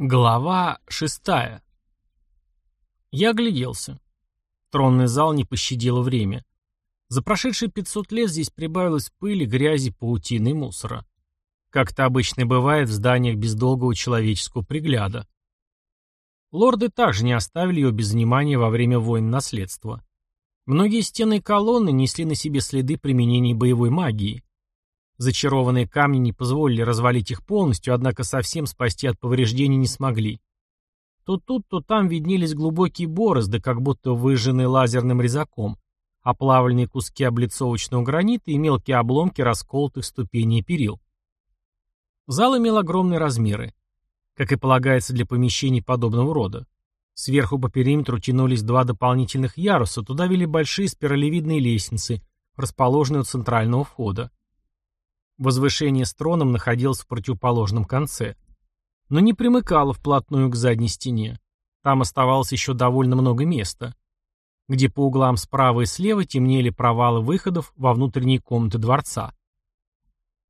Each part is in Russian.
Глава шестая. Я огляделся. Тронный зал не пощадило время. За прошедшие 500 лет здесь прибавилось пыли, грязи, паутины и мусора. Как это обычно бывает в зданиях без долгого человеческого пригляда. Лорды также не оставили ее без внимания во время войн наследства. Многие стены и колонны несли на себе следы применения боевой магии. Зачарованные камни не позволили развалить их полностью, однако совсем спасти от повреждений не смогли. То тут, то там виднелись глубокие борозды, как будто выжженные лазерным резаком, оплавленные куски облицовочного гранита и мелкие обломки расколотых ступеней и перил. Зал имел огромные размеры, как и полагается для помещений подобного рода. Сверху по периметру тянулись два дополнительных яруса, туда вели большие спиралевидные лестницы, расположенные у центрального входа. Возвышение с троном находилось в противоположном конце. Но не примыкало вплотную к задней стене. Там оставалось еще довольно много места, где по углам справа и слева темнели провалы выходов во внутренние комнаты дворца.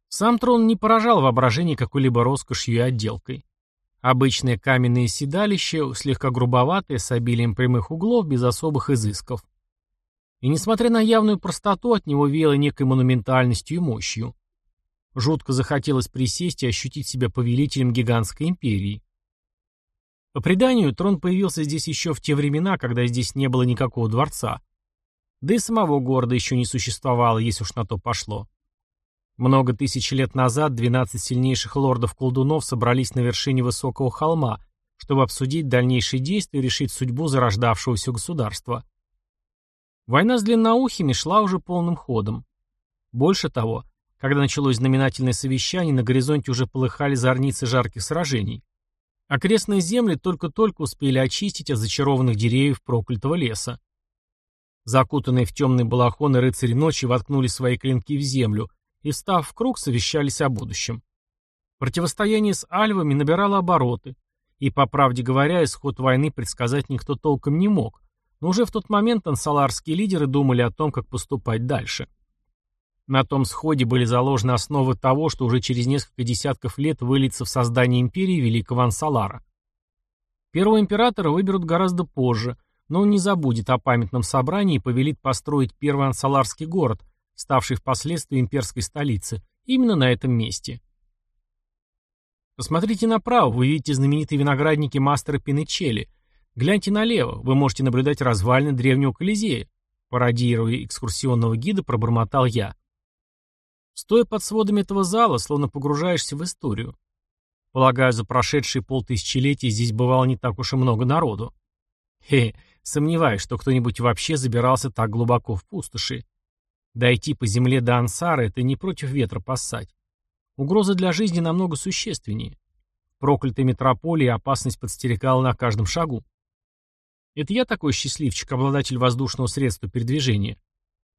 Сам трон не поражал воображение какой-либо роскошью и отделкой. Обычное каменное седалище, слегка грубоватое, с обилием прямых углов, без особых изысков. И несмотря на явную простоту, от него веяло некой монументальностью и мощью. Жутко захотелось присесть и ощутить себя повелителем гигантской империи. По преданию, трон появился здесь еще в те времена, когда здесь не было никакого дворца. Да и самого города еще не существовало, если уж на то пошло. Много тысяч лет назад 12 сильнейших лордов-колдунов собрались на вершине высокого холма, чтобы обсудить дальнейшие действия и решить судьбу зарождавшегося государства. Война с длинноухими шла уже полным ходом. Больше того, когда началось знаменательное совещание, на горизонте уже полыхали зорницы жарких сражений. Окрестные земли только-только успели очистить от зачарованных деревьев проклятого леса. Закутанные в темные балахоны рыцари ночи воткнули свои клинки в землю и, став в круг, совещались о будущем. Противостояние с альвами набирало обороты, и, по правде говоря, исход войны предсказать никто толком не мог, но уже в тот момент ансаларские лидеры думали о том, как поступать дальше. На том сходе были заложены основы того, что уже через несколько десятков лет выльется в создание империи Великого Ансалара. Первого императора выберут гораздо позже, но он не забудет о памятном собрании и повелит построить первый ансаларский город, ставший впоследствии имперской столицей, именно на этом месте. Посмотрите направо, вы видите знаменитые виноградники мастера Пинечели. Гляньте налево, вы можете наблюдать развалины древнего Колизея. Пародируя экскурсионного гида, пробормотал я. Стоя под сводами этого зала, словно погружаешься в историю. Полагаю, за прошедшие полтысячелетия здесь бывало не так уж и много народу. Хе, сомневаюсь, что кто-нибудь вообще забирался так глубоко в пустоши. Дойти по земле до Ансара — это не против ветра поссать. Угроза для жизни намного существеннее. В метрополии опасность подстерегала на каждом шагу. Это я такой счастливчик, обладатель воздушного средства передвижения.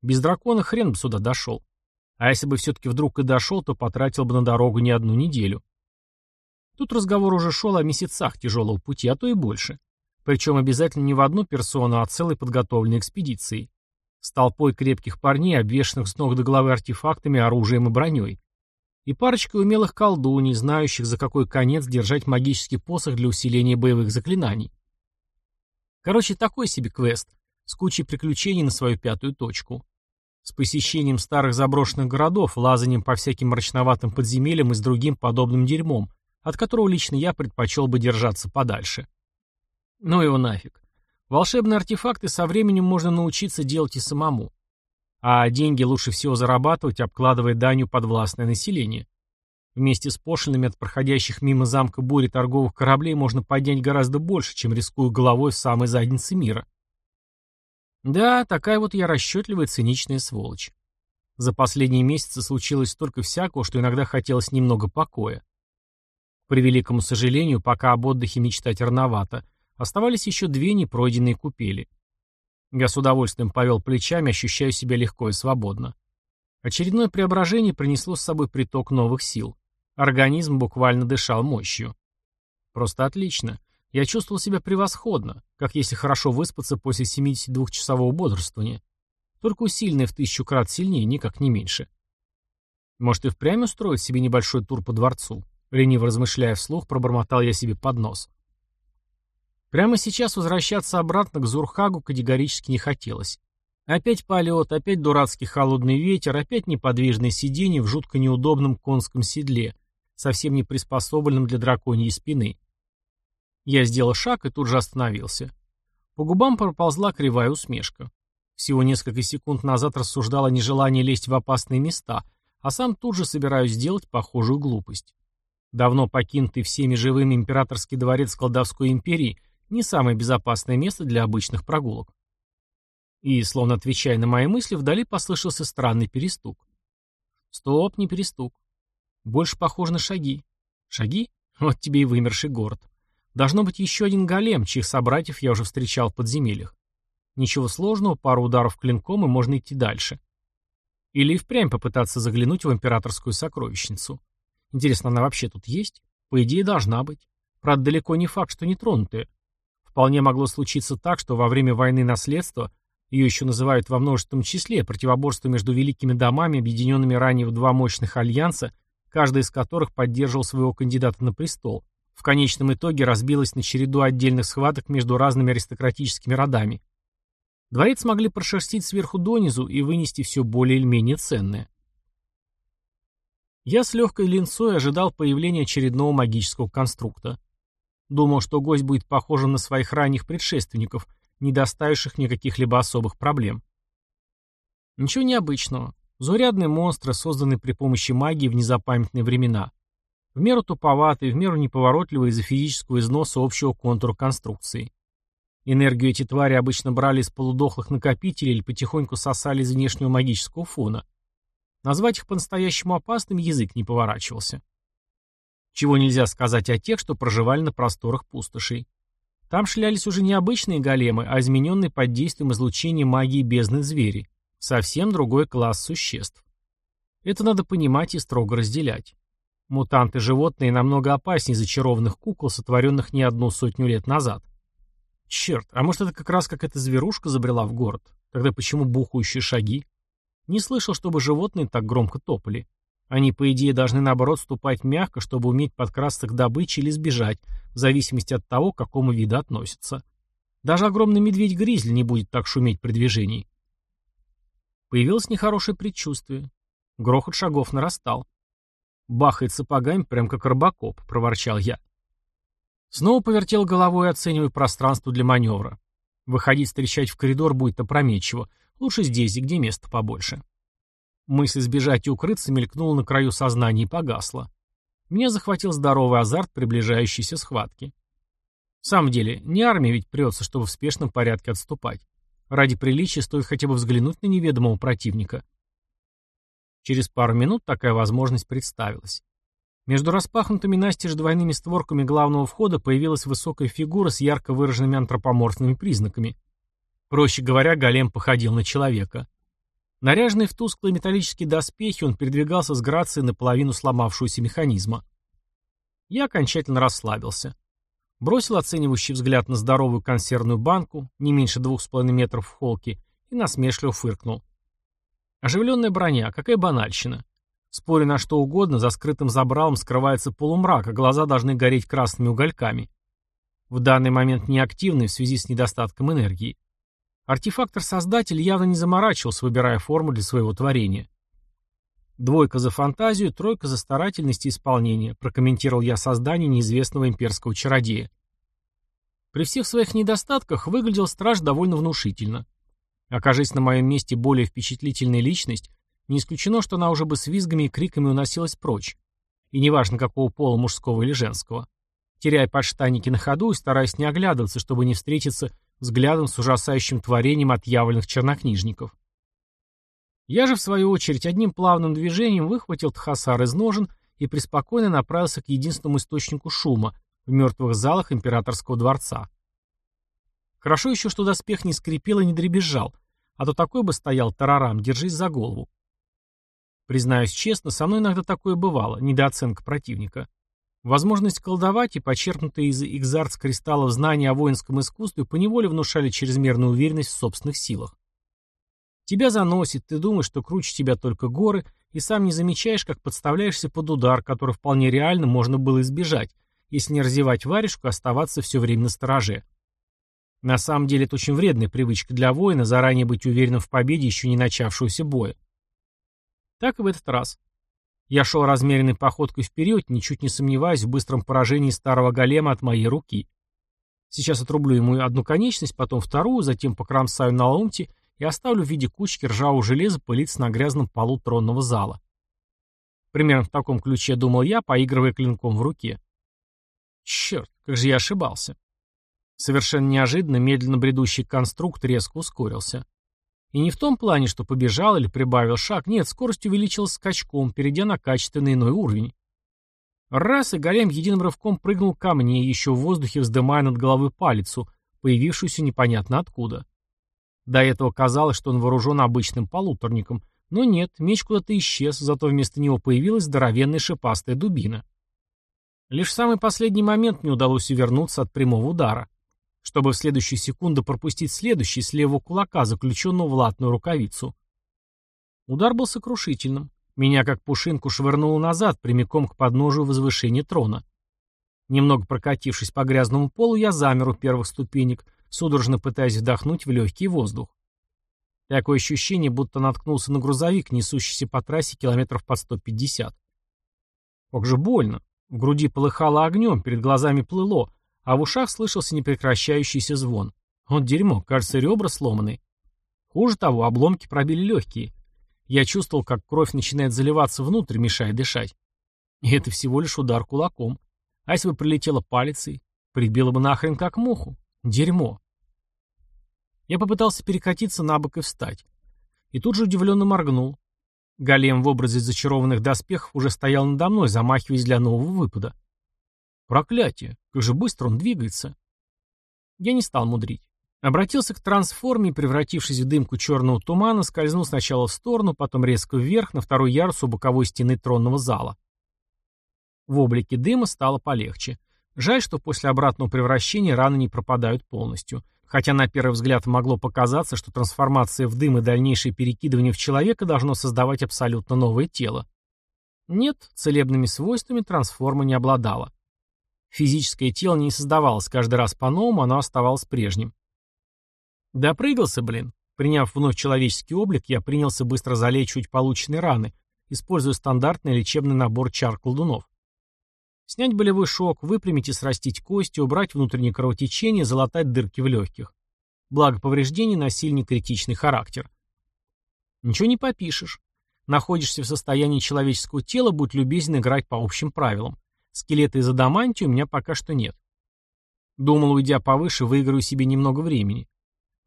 Без дракона хрен бы сюда дошел. А если бы все-таки вдруг и дошел, то потратил бы на дорогу не одну неделю. Тут разговор уже шел о месяцах тяжелого пути, а то и больше. Причем обязательно не в одну персону, а целой подготовленной экспедиции. С толпой крепких парней, обвешанных с ног до головы артефактами, оружием и броней. И парочкой умелых колдуней, знающих, за какой конец держать магический посох для усиления боевых заклинаний. Короче, такой себе квест, с кучей приключений на свою пятую точку с посещением старых заброшенных городов, лазанием по всяким мрачноватым подземельям и с другим подобным дерьмом, от которого лично я предпочел бы держаться подальше. Ну его нафиг. Волшебные артефакты со временем можно научиться делать и самому. А деньги лучше всего зарабатывать, обкладывая данью подвластное население. Вместе с пошлинами от проходящих мимо замка бури торговых кораблей можно поднять гораздо больше, чем рискуя головой в самой заднице мира. Да, такая вот я расчетливая циничная сволочь. За последние месяцы случилось столько всякого, что иногда хотелось немного покоя. К превеликому сожалению, пока об отдыхе мечтать рановато, оставались еще две непройденные купели. Я с удовольствием повел плечами, ощущая себя легко и свободно. Очередное преображение принесло с собой приток новых сил. Организм буквально дышал мощью. Просто отлично. Я чувствовал себя превосходно, как если хорошо выспаться после 72-часового бодрствования. Только усиленное в тысячу крат сильнее, никак не меньше. Может и впрямь устроить себе небольшой тур по дворцу? Лениво размышляя вслух, пробормотал я себе под нос. Прямо сейчас возвращаться обратно к Зурхагу категорически не хотелось. Опять полет, опять дурацкий холодный ветер, опять неподвижное сиденье в жутко неудобном конском седле, совсем не приспособленном для драконьей спины. Я сделал шаг и тут же остановился. По губам проползла кривая усмешка. Всего несколько секунд назад рассуждал о нежелании лезть в опасные места, а сам тут же собираюсь сделать похожую глупость. Давно покинутый всеми живыми императорский дворец колдовской империи не самое безопасное место для обычных прогулок. И, словно отвечая на мои мысли, вдали послышался странный перестук. Стоп, не перестук. Больше похоже на шаги. Шаги? Вот тебе и вымерший город. Должно быть еще один голем, чьих собратьев я уже встречал в подземельях. Ничего сложного, пару ударов клинком, и можно идти дальше. Или и впрямь попытаться заглянуть в императорскую сокровищницу. Интересно, она вообще тут есть? По идее, должна быть. Правда, далеко не факт, что нетронутая. Вполне могло случиться так, что во время войны наследства, ее еще называют во множественном числе, противоборство между великими домами, объединенными ранее в два мощных альянса, каждый из которых поддерживал своего кандидата на престол, в конечном итоге разбилось на череду отдельных схваток между разными аристократическими родами. Дворец смогли прошерстить сверху донизу и вынести все более или менее ценное. Я с легкой линцой ожидал появления очередного магического конструкта. Думал, что гость будет похожим на своих ранних предшественников, не доставивших мне каких-либо особых проблем. Ничего необычного. Заурядные монстры, созданные при помощи магии в незапамятные времена. В меру туповатые, в меру неповоротливые из-за физического износа общего контура конструкции. Энергию эти твари обычно брали из полудохлых накопителей или потихоньку сосали из внешнего магического фона. Назвать их по-настоящему опасными язык не поворачивался. Чего нельзя сказать о тех, что проживали на просторах пустошей. Там шлялись уже не обычные големы, а измененные под действием излучения магии бездны звери. Совсем другой класс существ. Это надо понимать и строго разделять. Мутанты-животные намного опаснее зачарованных кукол, сотворенных не одну сотню лет назад. Черт, а может это как раз как эта зверушка забрела в город? Тогда почему бухающие шаги? Не слышал, чтобы животные так громко топали. Они, по идее, должны наоборот ступать мягко, чтобы уметь подкрасться к добыче или сбежать, в зависимости от того, к какому виду относятся. Даже огромный медведь-гризли не будет так шуметь при движении. Появилось нехорошее предчувствие. Грохот шагов нарастал. «Бахает сапогами, прям как робокоп», — проворчал я. Снова повертел головой, оценивая пространство для маневра. Выходить встречать в коридор будет опрометчиво. Лучше здесь, где места побольше. Мысль сбежать и укрыться мелькнула на краю сознания и погасла. Меня захватил здоровый азарт приближающейся схватки. В самом деле, не армия ведь прется, чтобы в спешном порядке отступать. Ради приличия стоит хотя бы взглянуть на неведомого противника. Через пару минут такая возможность представилась. Между распахнутыми настежь двойными створками главного входа появилась высокая фигура с ярко выраженными антропоморфными признаками. Проще говоря, голем походил на человека. Наряженный в тусклые металлические доспехи, он передвигался с грацией наполовину сломавшегося механизма. Я окончательно расслабился. Бросил оценивающий взгляд на здоровую консервную банку, не меньше двух с половиной метров в холке, и насмешливо фыркнул. Оживленная броня, какая банальщина. Споря на что угодно, за скрытым забралом скрывается полумрак, а глаза должны гореть красными угольками. В данный момент неактивный в связи с недостатком энергии. Артефактор-создатель явно не заморачивался, выбирая форму для своего творения. «Двойка за фантазию, тройка за старательность и исполнение», прокомментировал я создание неизвестного имперского чародея. При всех своих недостатках выглядел страж довольно внушительно. Окажись на моем месте более впечатлительная личность, не исключено, что она уже бы с визгами и криками уносилась прочь. И неважно, какого пола, мужского или женского. Теряя подштанники на ходу и стараясь не оглядываться, чтобы не встретиться взглядом с ужасающим творением отъявленных чернокнижников. Я же, в свою очередь, одним плавным движением выхватил Тхасар из ножен и преспокойно направился к единственному источнику шума в мертвых залах императорского дворца. Хорошо еще, что доспех не скрипел и не дребезжал, а то такой бы стоял тарарам, держись за голову. Признаюсь честно, со мной иногда такое бывало, недооценка противника. Возможность колдовать и почерпнутые из экзарц кристаллов знания о воинском искусстве поневоле внушали чрезмерную уверенность в собственных силах. Тебя заносит, ты думаешь, что круче тебя только горы, и сам не замечаешь, как подставляешься под удар, который вполне реально можно было избежать, если не разевать варежку оставаться все время на стороже. На самом деле это очень вредная привычка для воина, заранее быть уверенным в победе еще не начавшегося боя. Так и в этот раз. Я шел размеренной походкой вперед, ничуть не сомневаясь в быстром поражении старого голема от моей руки. Сейчас отрублю ему одну конечность, потом вторую, затем покромсаю на ломти и оставлю в виде кучки ржавого железа пылиться на грязном полу тронного зала. Примерно в таком ключе думал я, поигрывая клинком в руке. Черт, как же я ошибался. Совершенно неожиданно медленно бредущий конструкт резко ускорился. И не в том плане, что побежал или прибавил шаг, нет, скорость увеличилась скачком, перейдя на качественно иной уровень. Раз, и голем единым рывком прыгнул ко мне, еще в воздухе вздымая над головой палицу, появившуюся непонятно откуда. До этого казалось, что он вооружен обычным полуторником, но нет, меч куда-то исчез, зато вместо него появилась здоровенная шипастая дубина. Лишь в самый последний момент мне удалось увернуться от прямого удара, чтобы в следующую секунду пропустить следующий с левого кулака, заключенного в латную рукавицу. Удар был сокрушительным. Меня как пушинку швырнуло назад, прямиком к подножию возвышения трона. Немного прокатившись по грязному полу, я замер у первых ступенек, судорожно пытаясь вдохнуть в легкий воздух. Такое ощущение, будто наткнулся на грузовик, несущийся по трассе километров под 150. Как же больно. В груди полыхало огнем, перед глазами плыло, а в ушах слышался непрекращающийся звон. Вот дерьмо, кажется, ребра сломаны. Хуже того, обломки пробили легкие. Я чувствовал, как кровь начинает заливаться внутрь, мешая дышать. И это всего лишь удар кулаком. А если бы прилетела палицей, прибило бы нахрен как муху. Дерьмо. Я попытался перекатиться на бок и встать. И тут же удивленно моргнул. Голем в образе зачарованных доспехов уже стоял надо мной, замахиваясь для нового выпада. Проклятие! Как же быстро он двигается! Я не стал мудрить. Обратился к трансформе превратившись в дымку черного тумана, скользнул сначала в сторону, потом резко вверх, на второй ярус у боковой стены тронного зала. В облике дыма стало полегче. Жаль, что после обратного превращения раны не пропадают полностью. Хотя на первый взгляд могло показаться, что трансформация в дым и дальнейшее перекидывание в человека должно создавать абсолютно новое тело. Нет, целебными свойствами трансформа не обладала. Физическое тело не создавалось каждый раз по-новому, оно оставалось прежним. Допрыгался, блин. Приняв вновь человеческий облик, я принялся быстро залечивать полученные раны, используя стандартный лечебный набор чар колдунов. Снять болевой шок, выпрямить и срастить кости, убрать внутреннее кровотечение, залатать дырки в легких. Благо повреждений носили не критичный характер. Ничего не попишешь. Находишься в состоянии человеческого тела, будь любезен играть по общим правилам. Скелета из адамантии у меня пока что нет. Думал, уйдя повыше, выиграю себе немного времени.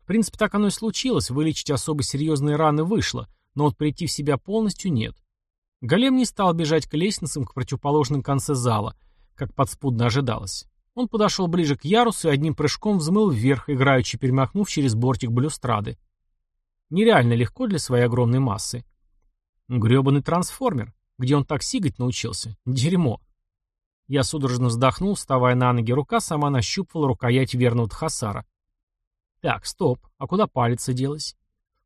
В принципе, так оно и случилось, вылечить особо серьезные раны вышло, но вот прийти в себя полностью нет. Голем не стал бежать к лестницам к противоположном конце зала, как подспудно ожидалось. Он подошел ближе к ярусу и одним прыжком взмыл вверх, играючи перемахнув через бортик балюстрады. Нереально легко для своей огромной массы. Гребаный трансформер. Где он так сигать научился? Дерьмо. Я судорожно вздохнул, вставая на ноги, рука сама нащупывала рукоять верного тхасара. Так, стоп, а куда палец делась?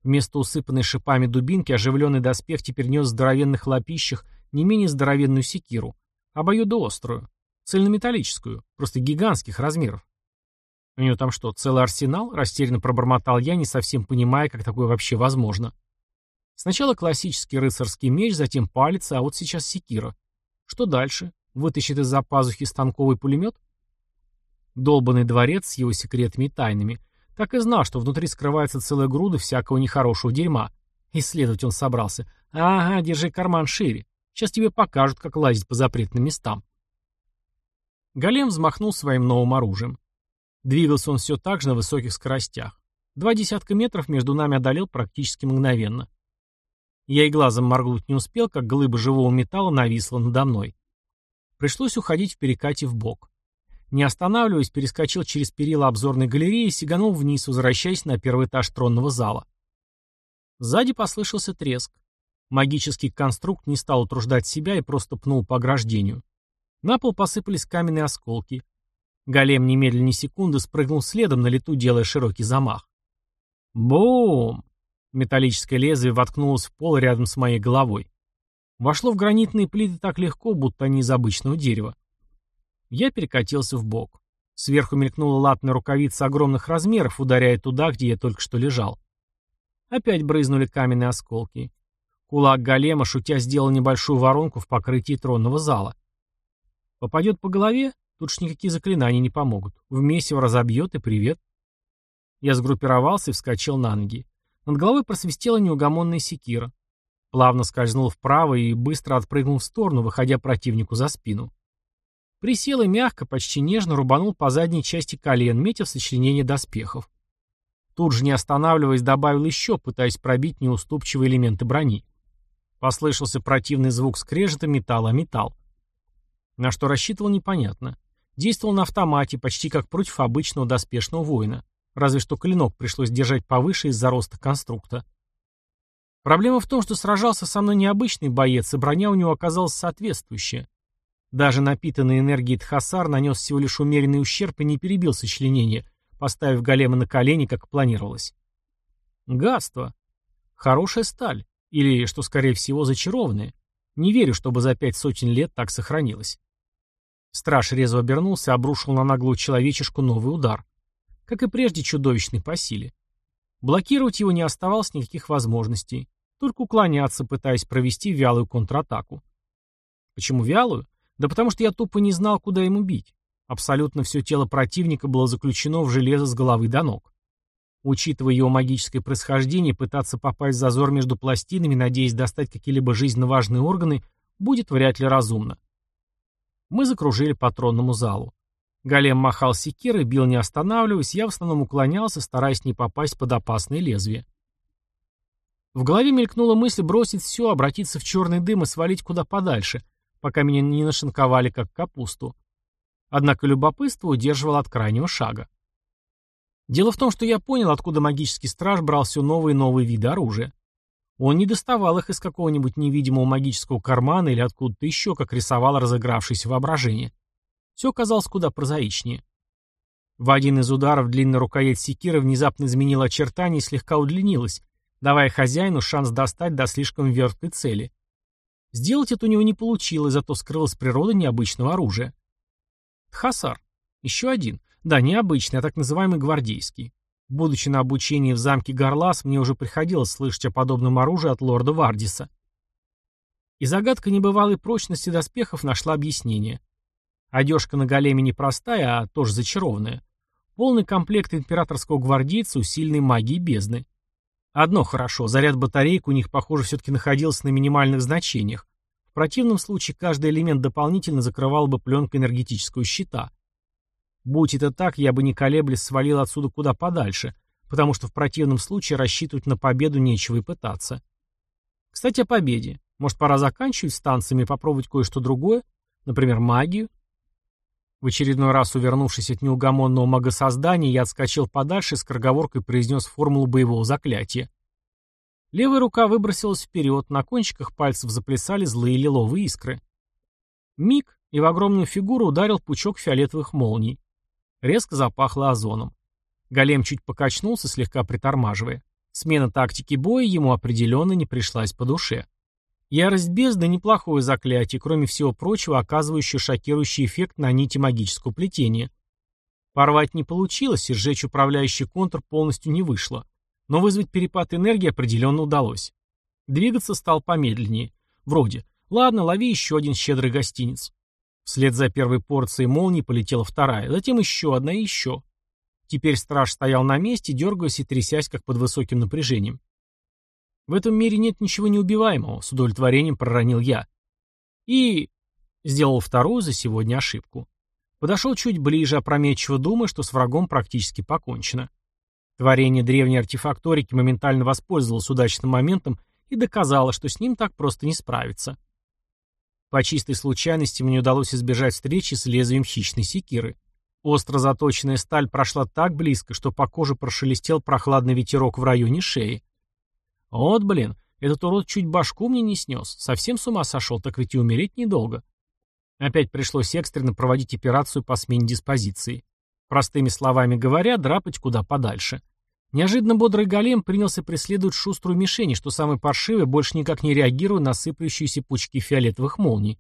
Вместо усыпанной шипами дубинки оживленный доспех теперь нес в здоровенных лапищах не менее здоровенную секиру, обоюдоострую, цельнометаллическую, просто гигантских размеров. У нее там что, целый арсенал? Растерянно пробормотал я, не совсем понимая, как такое вообще возможно. Сначала классический рыцарский меч, затем палец, а вот сейчас секира. Что дальше? Вытащит из-за пазухи станковый пулемет? Долбанный дворец с его секретами и тайнами так и знал, что внутри скрывается целая груда всякого нехорошего дерьма. Исследовать он собрался. Ага, держи карман шире. Сейчас тебе покажут, как лазить по запретным местам. Голем взмахнул своим новым оружием. Двигался он все так же на высоких скоростях. Два десятка метров между нами одолел практически мгновенно. Я и глазом моргнуть не успел, как глыба живого металла нависла надо мной. Пришлось уходить в перекате в бок. Не останавливаясь, перескочил через перила обзорной галереи и сиганул вниз, возвращаясь на первый этаж тронного зала. Сзади послышался треск. Магический конструкт не стал утруждать себя и просто пнул по ограждению. На пол посыпались каменные осколки. Голем немедленно секунды спрыгнул следом на лету, делая широкий замах. Бум! Металлическое лезвие воткнулось в пол рядом с моей головой. Вошло в гранитные плиты так легко, будто они из обычного дерева. Я перекатился в бок. Сверху мелькнула латная рукавица огромных размеров, ударяя туда, где я только что лежал. Опять брызнули каменные осколки. Кулак голема, шутя, сделал небольшую воронку в покрытии тронного зала. Попадет по голове, тут ж никакие заклинания не помогут. В месиво разобьет и привет. Я сгруппировался и вскочил на ноги. Над головой просвистела неугомонная секира. Плавно скользнул вправо и быстро отпрыгнул в сторону, выходя противнику за спину. Присел и мягко, почти нежно рубанул по задней части колен, метя в сочленение доспехов. Тут же, не останавливаясь, добавил еще, пытаясь пробить неуступчивые элементы брони. Послышался противный звук скрежета металла металл. На что рассчитывал, непонятно. Действовал на автомате, почти как против обычного доспешного воина. Разве что клинок пришлось держать повыше из-за роста конструкта. Проблема в том, что сражался со мной необычный боец, и броня у него оказалась соответствующая. Даже напитанный энергией Тхасар нанес всего лишь умеренный ущерб и не перебил сочленение, поставив голема на колени, как планировалось. Гадство. Хорошая сталь. Или, что скорее всего, зачарованная. Не верю, чтобы за пять сотен лет так сохранилось. Страж резво обернулся и обрушил на наглую человечешку новый удар. Как и прежде, чудовищный по силе. Блокировать его не оставалось никаких возможностей. Только уклоняться, пытаясь провести вялую контратаку. Почему вялую? Да потому что я тупо не знал, куда ему бить. Абсолютно все тело противника было заключено в железо с головы до ног. Учитывая его магическое происхождение, пытаться попасть в зазор между пластинами, надеясь достать какие-либо жизненно важные органы, будет вряд ли разумно. Мы закружили по тронному залу. Голем махал секирой, бил не останавливаясь, я в основном уклонялся, стараясь не попасть под опасное лезвие. В голове мелькнула мысль бросить все, обратиться в черный дым и свалить куда подальше, пока меня не нашинковали как капусту. Однако любопытство удерживало от крайнего шага. Дело в том, что я понял, откуда магический страж брал все новые и новые виды оружия. Он не доставал их из какого-нибудь невидимого магического кармана или откуда-то еще, как рисовало разыгравшееся воображение. Все казалось куда прозаичнее. В один из ударов длинная рукоять секиры внезапно изменила очертания и слегка удлинилась, давая хозяину шанс достать до слишком верткой цели. Сделать это у него не получилось, зато скрылась природа необычного оружия. Тхасар. Еще один. Да, не обычный, а так называемый гвардейский. Будучи на обучении в замке Гарлас, мне уже приходилось слышать о подобном оружии от лорда Вардиса. И загадка небывалой прочности доспехов нашла объяснение. Одежка на големе не простая, а тоже зачарованная. Полный комплект императорского гвардейца усиленной магией бездны. Одно хорошо, заряд батарейк у них, похоже, все-таки находился на минимальных значениях. В противном случае каждый элемент дополнительно закрывал бы пленкой энергетического щита. Будь это так, я бы не колеблясь свалил отсюда куда подальше, потому что в противном случае рассчитывать на победу нечего и пытаться. Кстати, о победе. Может, пора заканчивать станциями и попробовать кое-что другое? Например, магию? В очередной раз увернувшись от неугомонного магосоздания, я отскочил подальше и с скороговоркой произнес формулу боевого заклятия. Левая рука выбросилась вперед, на кончиках пальцев заплясали злые лиловые искры. Миг, и в огромную фигуру ударил пучок фиолетовых молний. Резко запахло озоном. Голем чуть покачнулся, слегка притормаживая. Смена тактики боя ему определенно не пришлась по душе. Ярость бездны – неплохое заклятие, кроме всего прочего, оказывающее шокирующий эффект на нити магического плетения. Порвать не получилось, и сжечь управляющий контур полностью не вышло. Но вызвать перепад энергии определенно удалось. Двигаться стал помедленнее. Вроде. Ладно, лови еще один щедрый гостиниц. Вслед за первой порцией молнии полетела вторая, затем еще одна и еще. Теперь страж стоял на месте, дергаясь и трясясь, как под высоким напряжением. В этом мире нет ничего неубиваемого, с удовлетворением проронил я. И... Сделал вторую за сегодня ошибку. Подошел чуть ближе, опрометчиво думая, что с врагом практически покончено. Творение древней артефакторики моментально воспользовалось удачным моментом и доказало, что с ним так просто не справиться. По чистой случайности мне удалось избежать встречи с лезвием хищной секиры. Остро заточенная сталь прошла так близко, что по коже прошелестел прохладный ветерок в районе шеи. Вот, блин, этот урод чуть башку мне не снес. Совсем с ума сошел, так ведь и умереть недолго. Опять пришлось экстренно проводить операцию по смене диспозиции. Простыми словами говоря, драпать куда подальше. Неожиданно бодрый голем принялся преследовать шуструю мишень, что самый паршивый, больше никак не реагируя на сыплющиеся пучки фиолетовых молний.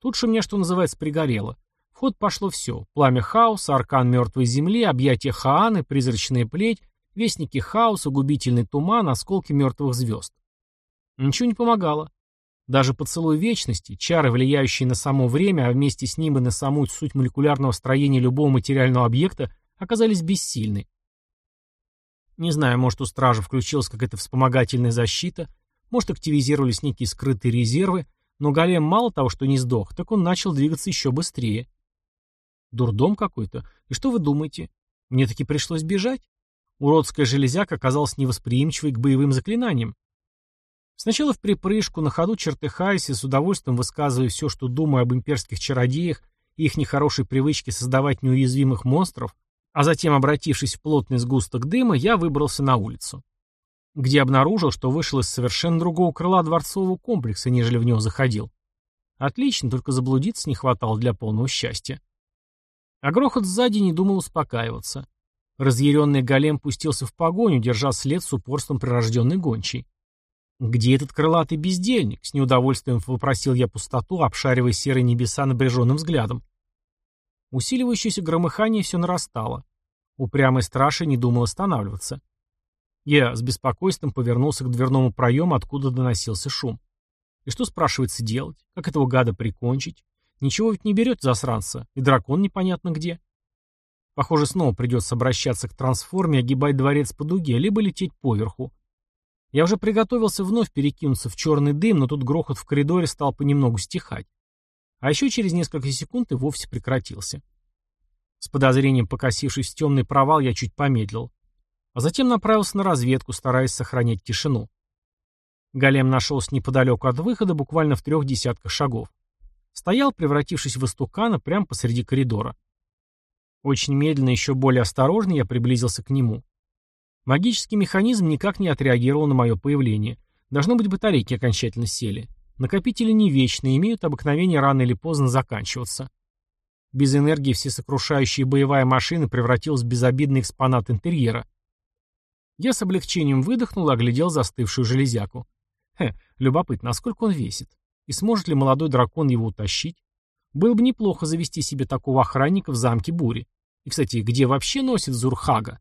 Тут же мне, что называется, пригорело. В ход пошло все. Пламя хаоса, аркан мертвой земли, объятия Хааны, призрачная плеть, вестники хаоса, губительный туман, осколки мертвых звезд. Ничего не помогало. Даже поцелуй вечности, чары, влияющие на само время, а вместе с ним и на саму суть молекулярного строения любого материального объекта, оказались бессильны. Не знаю, может у стража включилась какая-то вспомогательная защита, может активизировались некие скрытые резервы, но голем мало того, что не сдох, так он начал двигаться еще быстрее. Дурдом какой-то. И что вы думаете? Мне таки пришлось бежать? Уродская железяка оказалась невосприимчивой к боевым заклинаниям. Сначала в припрыжку, на ходу чертыхаясь и с удовольствием высказывая все, что думаю об имперских чародеях и их нехорошей привычке создавать неуязвимых монстров, а затем, обратившись в плотный сгусток дыма, я выбрался на улицу, где обнаружил, что вышел из совершенно другого крыла дворцового комплекса, нежели в него заходил. Отлично, только заблудиться не хватало для полного счастья. А грохот сзади не думал успокаиваться. Разъяренный голем пустился в погоню, держа след с упорством прирожденной гончей. «Где этот крылатый бездельник?» — с неудовольствием вопросил я пустоту, обшаривая серые небеса напряженным взглядом. Усиливающееся громыхание все нарастало. Упрямый страж не думал останавливаться. Я с беспокойством повернулся к дверному проему, откуда доносился шум. И что, спрашивается, делать? Как этого гада прикончить? Ничего ведь не берет засранца, и дракон непонятно где. Похоже, снова придется обращаться к трансформе, огибать дворец по дуге, либо лететь поверху. Я уже приготовился вновь перекинуться в черный дым, но тут грохот в коридоре стал понемногу стихать. А еще через несколько секунд и вовсе прекратился. С подозрением покосившись в темный провал, я чуть помедлил. А затем направился на разведку, стараясь сохранять тишину. Голем нашелся неподалеку от выхода, буквально в трех десятках шагов. Стоял, превратившись в истукана, прямо посреди коридора. Очень медленно, еще более осторожно я приблизился к нему. Магический механизм никак не отреагировал на мое появление. Должно быть, батарейки окончательно сели. Накопители не вечные, имеют обыкновение рано или поздно заканчиваться. Без энергии всесокрушающая боевая машина превратилась в безобидный экспонат интерьера. Я с облегчением выдохнул и оглядел застывшую железяку. Хе, любопытно, насколько он весит? И сможет ли молодой дракон его утащить? Было бы неплохо завести себе такого охранника в замке Бури. И, кстати, где вообще носит Зурхага?